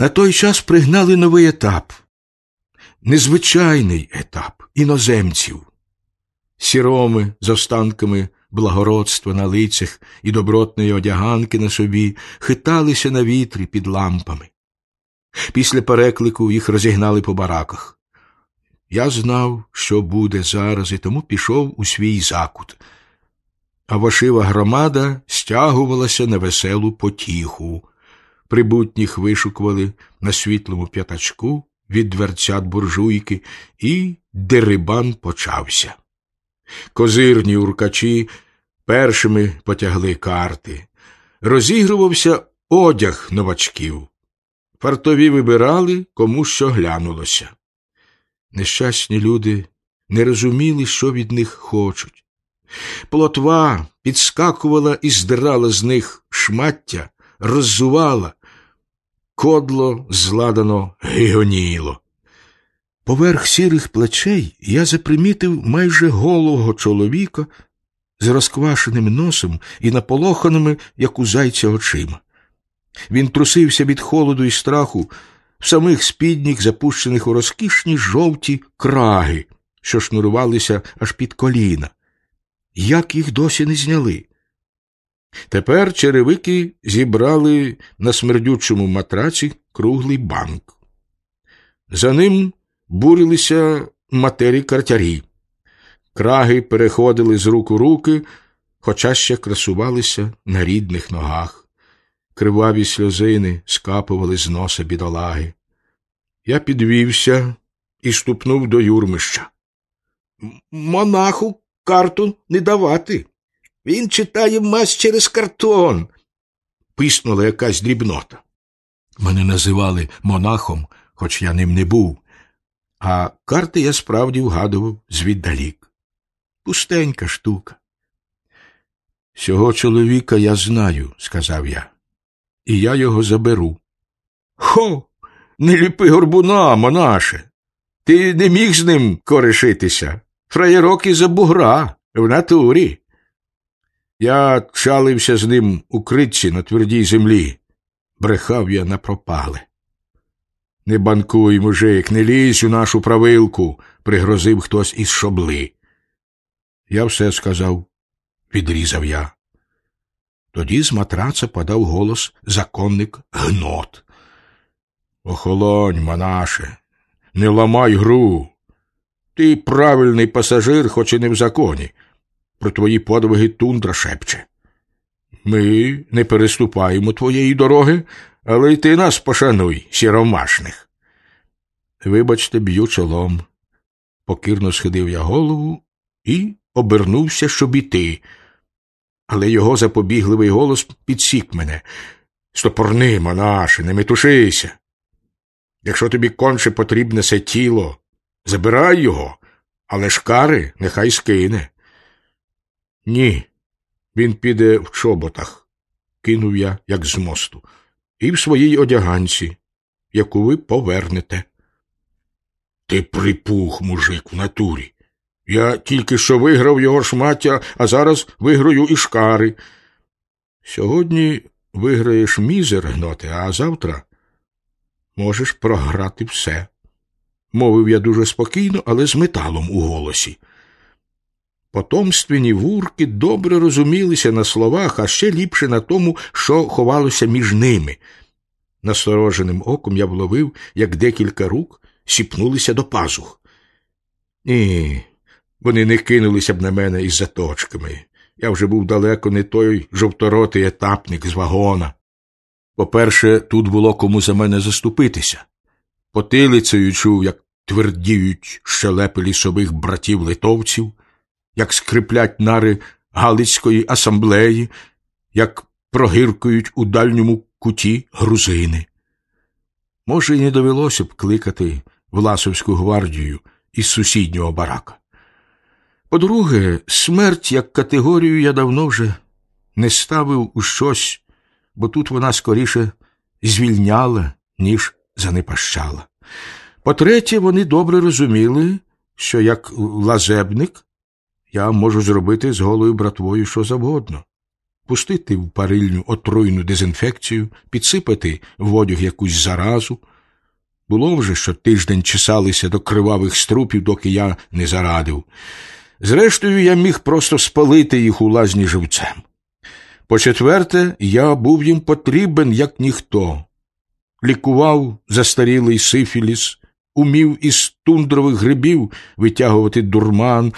На той час пригнали новий етап, незвичайний етап іноземців, сіроми з останками благородства на лицях і добротної одяганки на собі хиталися на вітрі під лампами. Після переклику їх розігнали по бараках. Я знав, що буде зараз, і тому пішов у свій закут, а вашива громада стягувалася на веселу потіху. Прибутніх вишукували на світлому п'ятачку від дверцят буржуйки, і дерибан почався. Козирні уркачі першими потягли карти. Розігрувався одяг новачків. Фартові вибирали, кому що глянулося. Нещасні люди не розуміли, що від них хочуть. Плотва підскакувала і здирала з них шмаття, роззувала, кодло зладано гигоніло. Поверх сірих плечей я запримітив майже голого чоловіка з розквашеним носом і наполоханими, як у зайця, очима. Він трусився від холоду і страху в самих спідніх, запущених у розкішні жовті краги, що шнурувалися аж під коліна. Як їх досі не зняли? Тепер черевики зібрали на смердючому матраці круглий банк. За ним бурилися матері картярі. Краги переходили з рук у руки, хоча ще красувалися на рідних ногах. Криваві сльозини скапували з носа бідолаги. Я підвівся і ступнув до юрмища. Монаху карту не давати. Він читає мазь через картон. Писнула якась дрібнота. Мене називали монахом, хоч я ним не був, а карти я справді вгадував звіддалік. Пустенька штука. Цього чоловіка я знаю, сказав я, і я його заберу. Хо, не ліпи горбуна, монаше. Ти не міг з ним коришитися. Фраєрок із за бугра в натурі. Я чалився з ним у критці на твердій землі, брехав я на пропале. Не банкуй, мужик, не лізь у нашу правилку, пригрозив хтось із шобли. Я все сказав, відрізав я. Тоді з матраца подав голос законник гнот. Охолонь, монаше, не ламай гру. Ти правильний пасажир, хоч і не в законі. Про твої подвиги тундра шепче. Ми не переступаємо твоєї дороги, але й ти нас пошануй, сіромашних. Вибачте, б'ю чолом. Покірно схидив я голову і обернувся, щоб іти. Але його запобігливий голос підсік мене. Стопорни, монаше, не метушися. Якщо тобі конче потрібне це тіло, забирай його, але шкари нехай скине. Ні, він піде в чоботах, кинув я, як з мосту, і в своїй одяганці, яку ви повернете. Ти припух, мужик, в натурі. Я тільки що виграв його шмаття, а зараз виграю і шкари. Сьогодні виграєш мізер, гноте, а завтра можеш програти все. Мовив я дуже спокійно, але з металом у голосі. Потомственні вурки добре розумілися на словах, а ще ліпше на тому, що ховалося між ними. Настороженим оком я вловив, як декілька рук сіпнулися до пазух. Ні, вони не кинулися б на мене із заточками. Я вже був далеко не той жовторотий етапник з вагона. По-перше, тут було кому за мене заступитися. Потилицею чув, як твердіють щелепи лісових братів литовців, як скриплять нари Галицької асамблеї, як прогиркують у дальньому куті грузини. Може, й не довелося б кликати Власовську гвардію із сусіднього барака. По-друге, смерть як категорію я давно вже не ставив у щось, бо тут вона скоріше звільняла, ніж занепащала. По-третє, вони добре розуміли, що як лазебник я можу зробити з голою братвою що завгодно. пустити в парильню отруйну дезінфекцію, підсипати в одяг якусь заразу. Було вже, що тиждень чесалися до кривавих струпів, доки я не зарадив. Зрештою, я міг просто спалити їх у лазні живцем. По четверте, я був їм потрібен, як ніхто. Лікував застарілий сифіліс, умів із тундрових грибів витягувати дурман,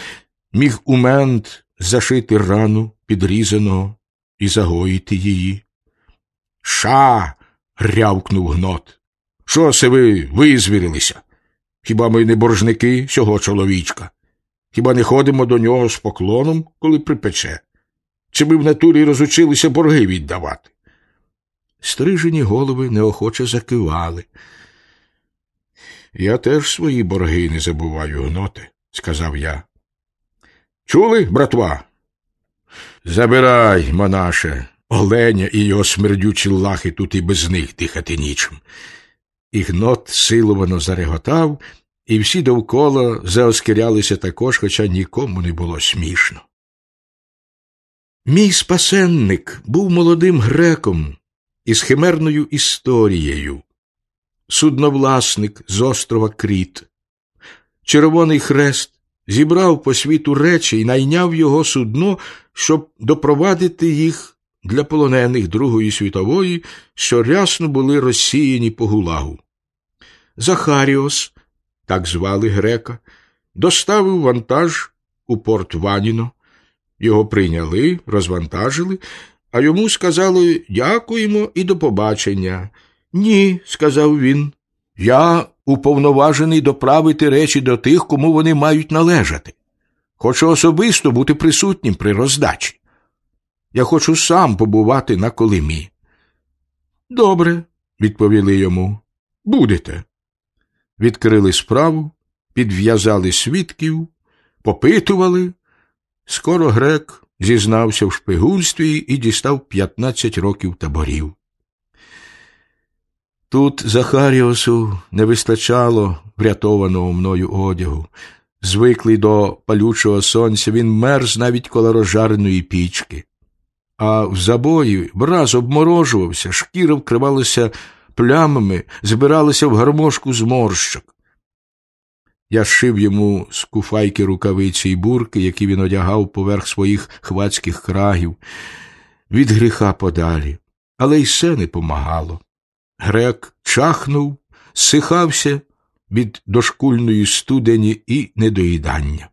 міг у мент зашити рану підрізаного і загоїти її. Ша. рявкнув гнот. Що се ви визвірилися? Хіба ми не боржники цього чоловічка? Хіба не ходимо до нього з поклоном, коли припече? Чи ми в натурі розучилися борги віддавати? Стрижені голови неохоче закивали. Я теж свої борги не забуваю гноти, сказав я. Чули, братва? Забирай, монаше, оленя і його смердючі лахи тут і без них дихати нічим. І гнот силовано зареготав, і всі довкола заоскірялися також, хоча нікому не було смішно. Мій спасенник був молодим греком із химерною історією, судновласник з острова Кріт. Червоний хрест зібрав по світу речі і найняв його судно, щоб допровадити їх для полонених Другої світової, що рясно були розсіяні по гулагу. Захаріос, так звали грека, доставив вантаж у порт Ваніно. Його прийняли, розвантажили, а йому сказали дякуємо і до побачення. Ні, сказав він. Я уповноважений доправити речі до тих, кому вони мають належати. Хочу особисто бути присутнім при роздачі. Я хочу сам побувати на колимі. Добре, відповіли йому. Будете. Відкрили справу, підв'язали свідків, попитували. Скоро грек зізнався в шпигунстві і дістав 15 років таборів. Тут Захаріосу не вистачало врятованого мною одягу. Звиклий до палючого сонця, він мерз навіть коло розжареної пічки. А в забої враз обморожувався, шкіра вкривалася плямами, збиралася в гармошку зморщок. Я шив йому з куфайки рукавиці й бурки, які він одягав поверх своїх хвацьких крагів, від гріха подалі, але й все не помагало. Грек чахнув, сихався від дошкульної студені і недоїдання.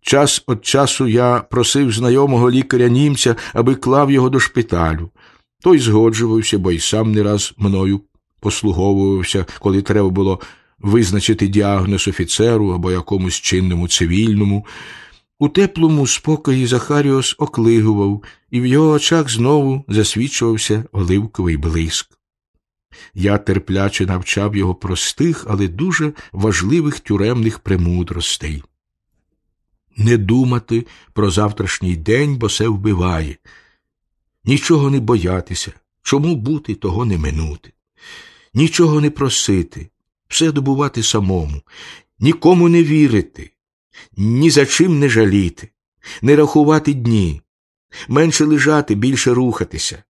Час від часу я просив знайомого лікаря німця, аби клав його до шпиталю. Той згоджувався, бо й сам не раз мною послуговувався, коли треба було визначити діагноз офіцеру або якомусь чинному цивільному. У теплому спокої Захаріос оклигував, і в його очах знову засвічувався оливковий блиск. Я терпляче навчав його простих, але дуже важливих тюремних премудростей. Не думати про завтрашній день, бо це вбиває. Нічого не боятися, чому бути, того не минути. Нічого не просити, все добувати самому, нікому не вірити, ні за чим не жаліти, не рахувати дні, менше лежати, більше рухатися,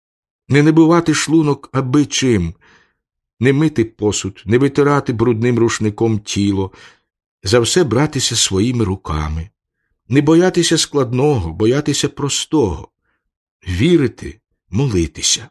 не набивати шлунок аби чим, не мити посуд, не витирати брудним рушником тіло, за все братися своїми руками, не боятися складного, боятися простого, вірити, молитися.